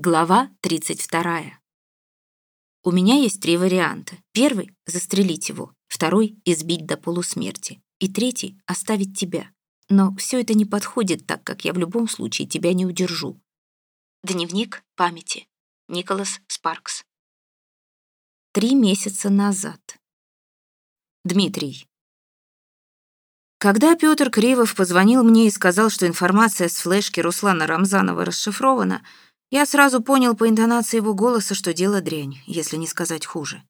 Глава 32. У меня есть три варианта. Первый — застрелить его. Второй — избить до полусмерти. И третий — оставить тебя. Но все это не подходит, так как я в любом случае тебя не удержу. Дневник памяти. Николас Спаркс. Три месяца назад. Дмитрий. Когда Петр Кривов позвонил мне и сказал, что информация с флешки Руслана Рамзанова расшифрована — я сразу понял по интонации его голоса, что дело дрянь, если не сказать хуже.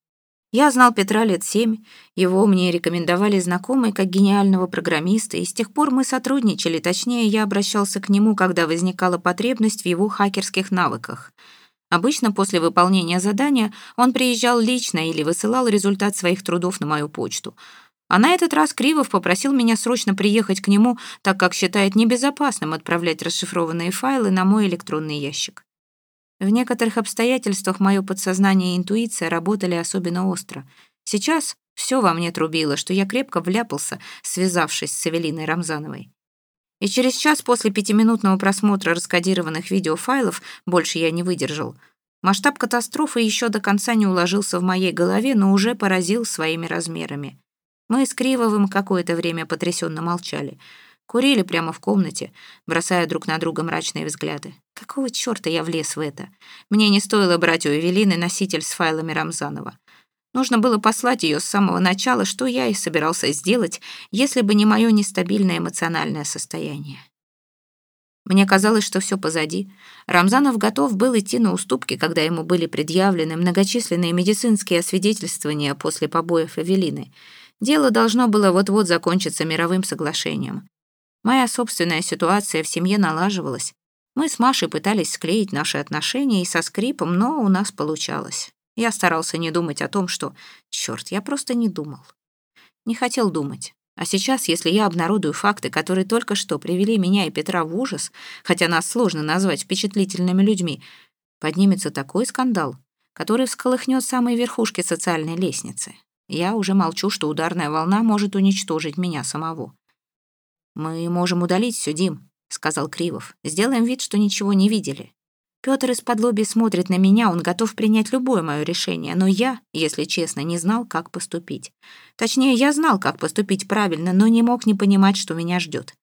Я знал Петра лет семь, его мне рекомендовали знакомые как гениального программиста, и с тех пор мы сотрудничали, точнее, я обращался к нему, когда возникала потребность в его хакерских навыках. Обычно после выполнения задания он приезжал лично или высылал результат своих трудов на мою почту. А на этот раз Кривов попросил меня срочно приехать к нему, так как считает небезопасным отправлять расшифрованные файлы на мой электронный ящик. В некоторых обстоятельствах мое подсознание и интуиция работали особенно остро. Сейчас все во мне трубило, что я крепко вляпался, связавшись с Эвелиной Рамзановой. И через час после пятиминутного просмотра раскодированных видеофайлов больше я не выдержал. Масштаб катастрофы еще до конца не уложился в моей голове, но уже поразил своими размерами. Мы с Кривовым какое-то время потрясенно молчали — Курили прямо в комнате, бросая друг на друга мрачные взгляды. Какого чёрта я влез в это? Мне не стоило брать у Эвелины носитель с файлами Рамзанова. Нужно было послать её с самого начала, что я и собирался сделать, если бы не моё нестабильное эмоциональное состояние. Мне казалось, что всё позади. Рамзанов готов был идти на уступки, когда ему были предъявлены многочисленные медицинские освидетельствования после побоев Эвелины. Дело должно было вот-вот закончиться мировым соглашением. Моя собственная ситуация в семье налаживалась. Мы с Машей пытались склеить наши отношения и со скрипом, но у нас получалось. Я старался не думать о том, что... Чёрт, я просто не думал. Не хотел думать. А сейчас, если я обнародую факты, которые только что привели меня и Петра в ужас, хотя нас сложно назвать впечатлительными людьми, поднимется такой скандал, который всколыхнет самые верхушки социальной лестницы. Я уже молчу, что ударная волна может уничтожить меня самого. «Мы можем удалить все, Дим», — сказал Кривов. «Сделаем вид, что ничего не видели». Пётр из-под лоби смотрит на меня, он готов принять любое мое решение, но я, если честно, не знал, как поступить. Точнее, я знал, как поступить правильно, но не мог не понимать, что меня ждет.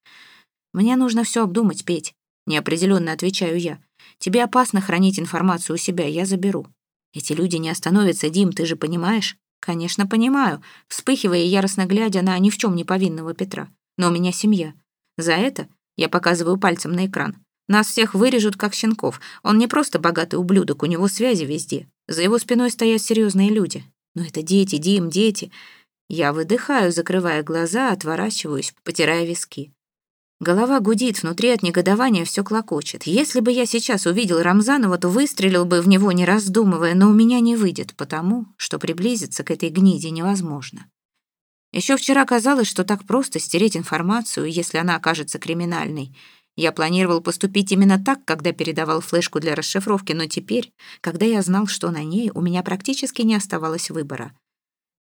«Мне нужно все обдумать, Петь», — неопределенно отвечаю я. «Тебе опасно хранить информацию у себя, я заберу». «Эти люди не остановятся, Дим, ты же понимаешь?» «Конечно, понимаю», вспыхивая яростно глядя на ни в чем не повинного Петра но у меня семья. За это я показываю пальцем на экран. Нас всех вырежут, как щенков. Он не просто богатый ублюдок, у него связи везде. За его спиной стоят серьезные люди. Но это дети, Дим, дети. Я выдыхаю, закрывая глаза, отворачиваюсь, потирая виски. Голова гудит, внутри от негодования все клокочет. Если бы я сейчас увидел Рамзанова, то выстрелил бы в него, не раздумывая, но у меня не выйдет, потому что приблизиться к этой гниде невозможно. Еще вчера казалось, что так просто стереть информацию, если она окажется криминальной. Я планировал поступить именно так, когда передавал флешку для расшифровки, но теперь, когда я знал, что на ней, у меня практически не оставалось выбора.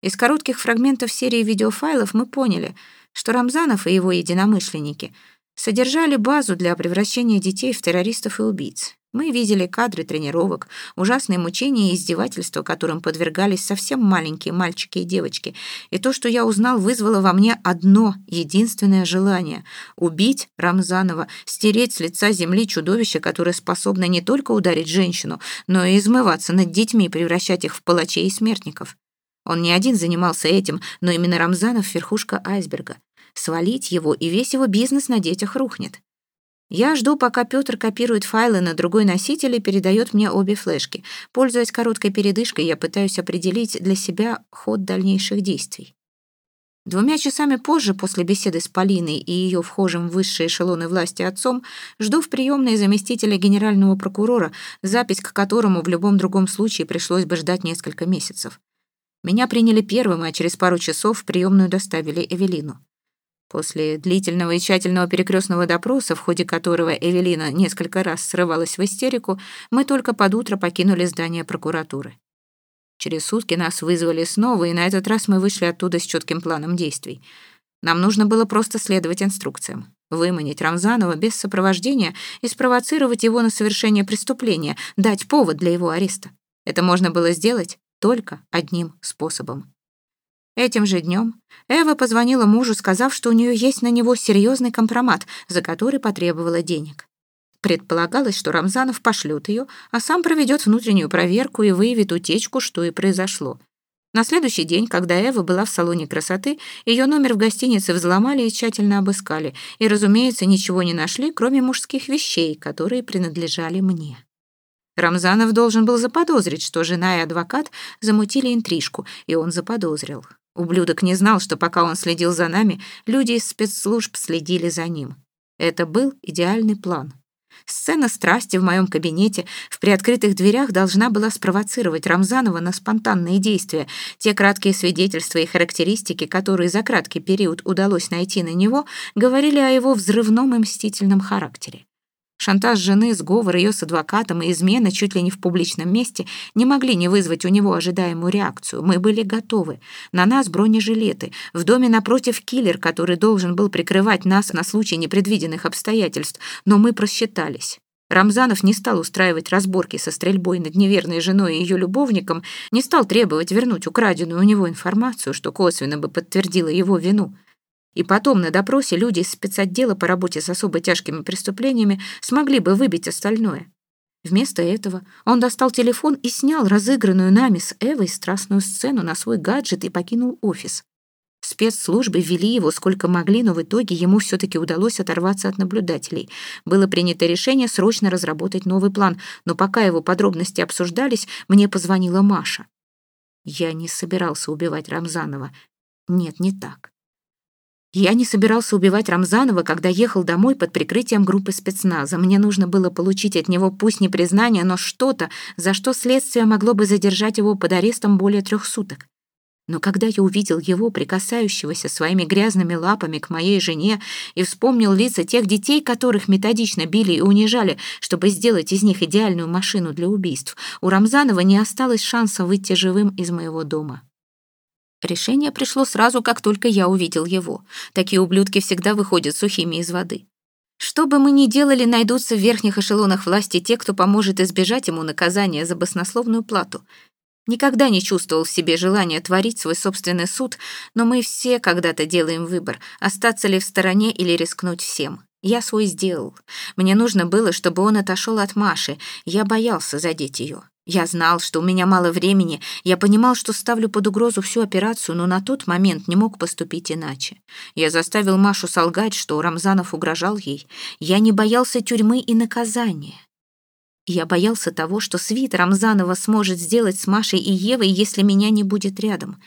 Из коротких фрагментов серии видеофайлов мы поняли, что Рамзанов и его единомышленники содержали базу для превращения детей в террористов и убийц. Мы видели кадры тренировок, ужасные мучения и издевательства, которым подвергались совсем маленькие мальчики и девочки. И то, что я узнал, вызвало во мне одно единственное желание — убить Рамзанова, стереть с лица земли чудовище, которое способно не только ударить женщину, но и измываться над детьми, превращать их в палачей и смертников. Он не один занимался этим, но именно Рамзанов — верхушка айсберга. Свалить его, и весь его бизнес на детях рухнет. Я жду, пока Петр копирует файлы на другой носитель и передает мне обе флешки. Пользуясь короткой передышкой, я пытаюсь определить для себя ход дальнейших действий. Двумя часами позже, после беседы с Полиной и ее вхожим в высшие эшелоны власти отцом, жду в приемной заместителя генерального прокурора, запись к которому в любом другом случае пришлось бы ждать несколько месяцев. Меня приняли первым, а через пару часов в приемную доставили Эвелину. После длительного и тщательного перекрестного допроса, в ходе которого Эвелина несколько раз срывалась в истерику, мы только под утро покинули здание прокуратуры. Через сутки нас вызвали снова, и на этот раз мы вышли оттуда с четким планом действий. Нам нужно было просто следовать инструкциям. Выманить Рамзанова без сопровождения и спровоцировать его на совершение преступления, дать повод для его ареста. Это можно было сделать только одним способом. Этим же днем Эва позвонила мужу, сказав, что у нее есть на него серьезный компромат, за который потребовала денег. Предполагалось, что Рамзанов пошлет ее, а сам проведет внутреннюю проверку и выявит утечку, что и произошло. На следующий день, когда Эва была в салоне красоты, ее номер в гостинице взломали и тщательно обыскали, и, разумеется, ничего не нашли, кроме мужских вещей, которые принадлежали мне. Рамзанов должен был заподозрить, что жена и адвокат замутили интрижку, и он заподозрил. Ублюдок не знал, что пока он следил за нами, люди из спецслужб следили за ним. Это был идеальный план. Сцена страсти в моем кабинете в приоткрытых дверях должна была спровоцировать Рамзанова на спонтанные действия. Те краткие свидетельства и характеристики, которые за краткий период удалось найти на него, говорили о его взрывном и мстительном характере. Шантаж жены, сговор ее с адвокатом и измена чуть ли не в публичном месте не могли не вызвать у него ожидаемую реакцию. Мы были готовы. На нас бронежилеты. В доме напротив киллер, который должен был прикрывать нас на случай непредвиденных обстоятельств. Но мы просчитались. Рамзанов не стал устраивать разборки со стрельбой над неверной женой и ее любовником, не стал требовать вернуть украденную у него информацию, что косвенно бы подтвердило его вину. И потом на допросе люди из спецотдела по работе с особо тяжкими преступлениями смогли бы выбить остальное. Вместо этого он достал телефон и снял разыгранную нами с Эвой страстную сцену на свой гаджет и покинул офис. Спецслужбы вели его сколько могли, но в итоге ему все-таки удалось оторваться от наблюдателей. Было принято решение срочно разработать новый план, но пока его подробности обсуждались, мне позвонила Маша. Я не собирался убивать Рамзанова. Нет, не так. Я не собирался убивать Рамзанова, когда ехал домой под прикрытием группы спецназа. Мне нужно было получить от него пусть не признание, но что-то, за что следствие могло бы задержать его под арестом более трех суток. Но когда я увидел его, прикасающегося своими грязными лапами к моей жене, и вспомнил лица тех детей, которых методично били и унижали, чтобы сделать из них идеальную машину для убийств, у Рамзанова не осталось шанса выйти живым из моего дома. Решение пришло сразу, как только я увидел его. Такие ублюдки всегда выходят сухими из воды. Что бы мы ни делали, найдутся в верхних эшелонах власти те, кто поможет избежать ему наказания за баснословную плату. Никогда не чувствовал в себе желания творить свой собственный суд, но мы все когда-то делаем выбор, остаться ли в стороне или рискнуть всем. Я свой сделал. Мне нужно было, чтобы он отошел от Маши. Я боялся задеть ее. Я знал, что у меня мало времени, я понимал, что ставлю под угрозу всю операцию, но на тот момент не мог поступить иначе. Я заставил Машу солгать, что Рамзанов угрожал ей. Я не боялся тюрьмы и наказания. Я боялся того, что свит Рамзанова сможет сделать с Машей и Евой, если меня не будет рядом.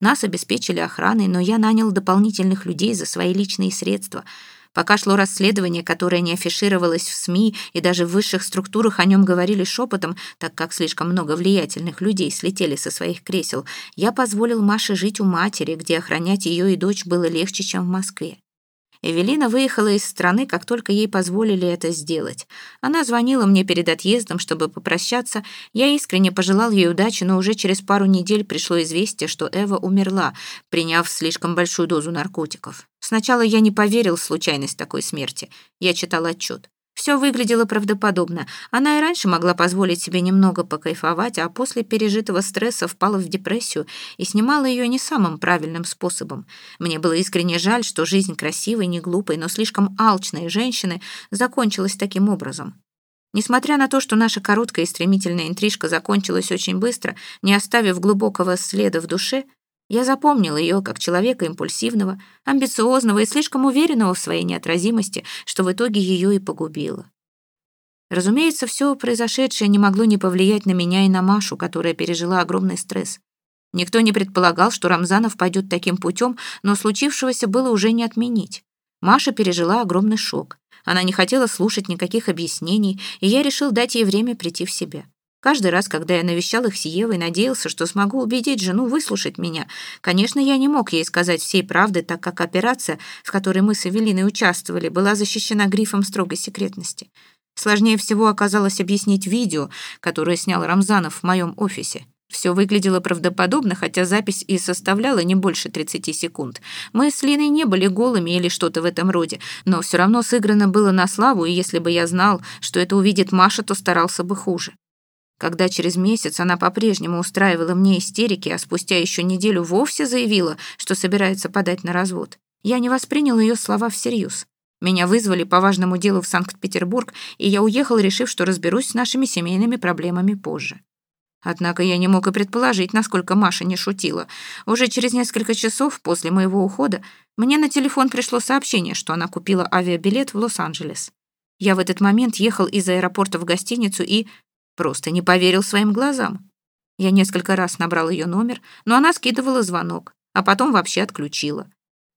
Нас обеспечили охраной, но я нанял дополнительных людей за свои личные средства — Пока шло расследование, которое не афишировалось в СМИ, и даже в высших структурах о нем говорили шепотом, так как слишком много влиятельных людей слетели со своих кресел, я позволил Маше жить у матери, где охранять ее и дочь было легче, чем в Москве. Эвелина выехала из страны, как только ей позволили это сделать. Она звонила мне перед отъездом, чтобы попрощаться. Я искренне пожелал ей удачи, но уже через пару недель пришло известие, что Эва умерла, приняв слишком большую дозу наркотиков. Сначала я не поверил в случайность такой смерти. Я читал отчет. Все выглядело правдоподобно. Она и раньше могла позволить себе немного покайфовать, а после пережитого стресса впала в депрессию и снимала ее не самым правильным способом. Мне было искренне жаль, что жизнь красивой, не глупой, но слишком алчной женщины закончилась таким образом. Несмотря на то, что наша короткая и стремительная интрижка закончилась очень быстро, не оставив глубокого следа в душе, я запомнил ее как человека импульсивного, амбициозного и слишком уверенного в своей неотразимости, что в итоге ее и погубило. Разумеется, все произошедшее не могло не повлиять на меня и на Машу, которая пережила огромный стресс. Никто не предполагал, что Рамзанов пойдет таким путем, но случившегося было уже не отменить. Маша пережила огромный шок. Она не хотела слушать никаких объяснений, и я решил дать ей время прийти в себя. Каждый раз, когда я навещал их с Евой, надеялся, что смогу убедить жену выслушать меня. Конечно, я не мог ей сказать всей правды, так как операция, в которой мы с Эвелиной участвовали, была защищена грифом строгой секретности. Сложнее всего оказалось объяснить видео, которое снял Рамзанов в моем офисе. Все выглядело правдоподобно, хотя запись и составляла не больше 30 секунд. Мы с Линой не были голыми или что-то в этом роде, но все равно сыграно было на славу, и если бы я знал, что это увидит Маша, то старался бы хуже. Когда через месяц она по-прежнему устраивала мне истерики, а спустя еще неделю вовсе заявила, что собирается подать на развод, я не воспринял ее слова всерьез. Меня вызвали по важному делу в Санкт-Петербург, и я уехал, решив, что разберусь с нашими семейными проблемами позже. Однако я не мог и предположить, насколько Маша не шутила. Уже через несколько часов после моего ухода мне на телефон пришло сообщение, что она купила авиабилет в Лос-Анджелес. Я в этот момент ехал из аэропорта в гостиницу и просто не поверил своим глазам. Я несколько раз набрал ее номер, но она скидывала звонок, а потом вообще отключила.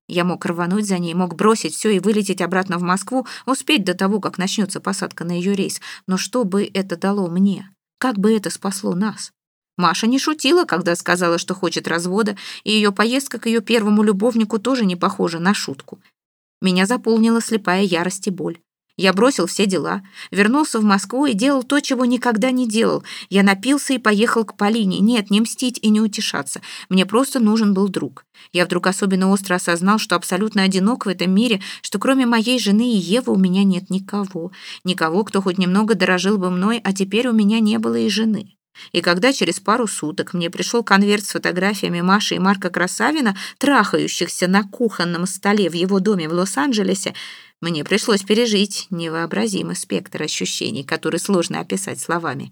Я мог рвануть за ней, мог бросить все и вылететь обратно в Москву, успеть до того, как начнется посадка на ее рейс. Но что бы это дало мне? Как бы это спасло нас? Маша не шутила, когда сказала, что хочет развода, и ее поездка к ее первому любовнику тоже не похожа на шутку. Меня заполнила слепая ярость и боль. Я бросил все дела, вернулся в Москву и делал то, чего никогда не делал. Я напился и поехал к Полине. Нет, не мстить и не утешаться. Мне просто нужен был друг. Я вдруг особенно остро осознал, что абсолютно одинок в этом мире, что кроме моей жены и Евы у меня нет никого. Никого, кто хоть немного дорожил бы мной, а теперь у меня не было и жены. И когда через пару суток мне пришел конверт с фотографиями Маши и Марка Красавина, трахающихся на кухонном столе в его доме в Лос-Анджелесе, мне пришлось пережить невообразимый спектр ощущений, который сложно описать словами.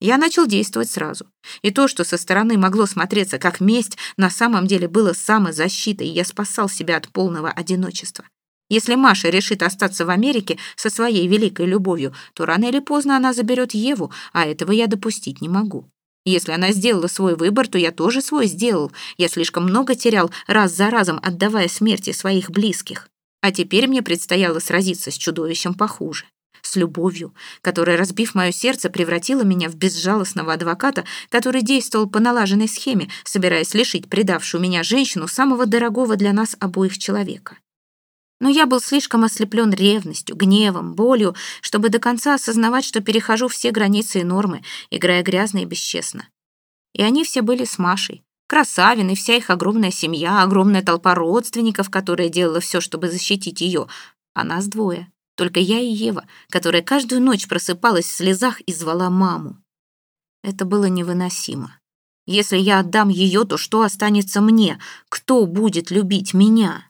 Я начал действовать сразу. И то, что со стороны могло смотреться как месть, на самом деле было самозащитой, и я спасал себя от полного одиночества. Если Маша решит остаться в Америке со своей великой любовью, то рано или поздно она заберет Еву, а этого я допустить не могу. Если она сделала свой выбор, то я тоже свой сделал. Я слишком много терял раз за разом, отдавая смерти своих близких. А теперь мне предстояло сразиться с чудовищем похуже. С любовью, которая, разбив мое сердце, превратила меня в безжалостного адвоката, который действовал по налаженной схеме, собираясь лишить предавшую меня женщину самого дорогого для нас обоих человека. Но я был слишком ослеплен ревностью, гневом, болью, чтобы до конца осознавать, что перехожу все границы и нормы, играя грязно и бесчестно. И они все были с Машей, Красавин и вся их огромная семья, огромная толпа родственников, которая делала все, чтобы защитить ее. А нас двое. Только я и Ева, которая каждую ночь просыпалась в слезах и звала маму. Это было невыносимо. Если я отдам ее, то что останется мне? Кто будет любить меня?